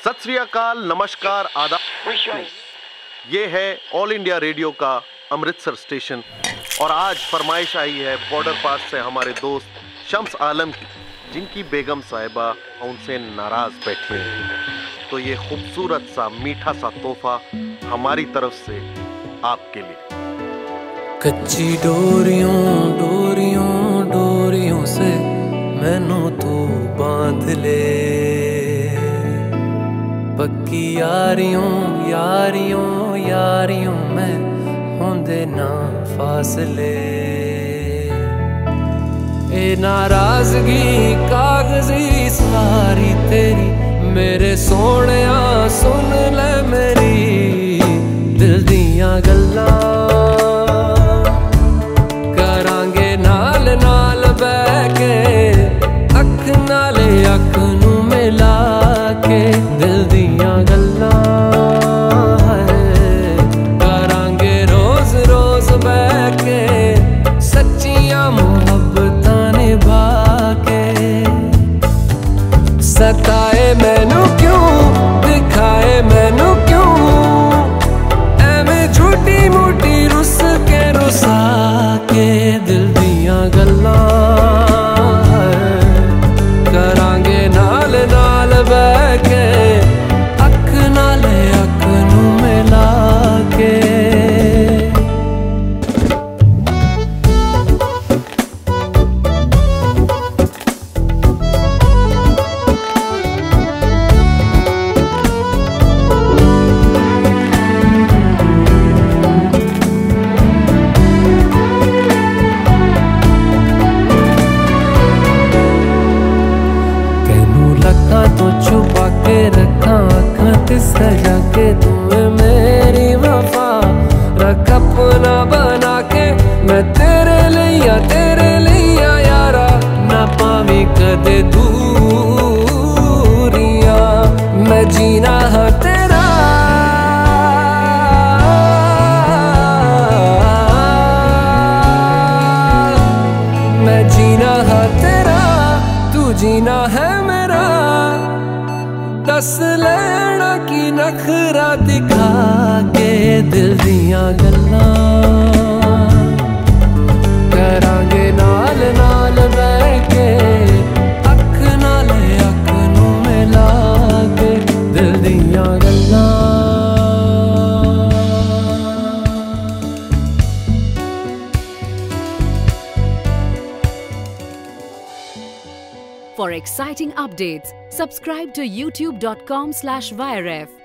सत श्री अकाल नमस्कार आदाब ये है ऑल इंडिया रेडियो का अमृतसर स्टेशन। और आज फरमाइश आई है बॉर्डर पास से हमारे दोस्त शम्स आलम की जिनकी बेगम साहिबा उनसे नाराज़ बैठे हैं। तो ये खूबसूरत सा मीठा सा तोहफा हमारी तरफ़ से आपके लिए। कच्ची डोरियों डोरियों डोरियों से मैनू तू बाँध ले। ਪੱਕੀ ਯਾਰੀਆਂ ਯਾਰੀਆਂ ਯਾਰੀਆਂ ਮੈਂ ਹੁੰਦੇ ਨਾ ਫਾਸਲੇ। ਇਹ ਨਾਰਾਜ਼ਗੀ ਕਾਗਜ਼ੀ ਸਾਰੀ ਤੇਰੀ ਮੇਰੇ ਸੋਹਣਿਆ me, me, me. सजा के तू है मेरी वफा? रख अपना बना के मैं तेरे लिया तेरे लिया यारा। ना पावी कदे दूरिया। मैं जीना है तेरा। मैं जीना है तेरा, तू जीना है मेरा। दस लेना की नखरा दिखा के दिल दियाँ गल्लां। For exciting updates, subscribe to youtube.com slash viref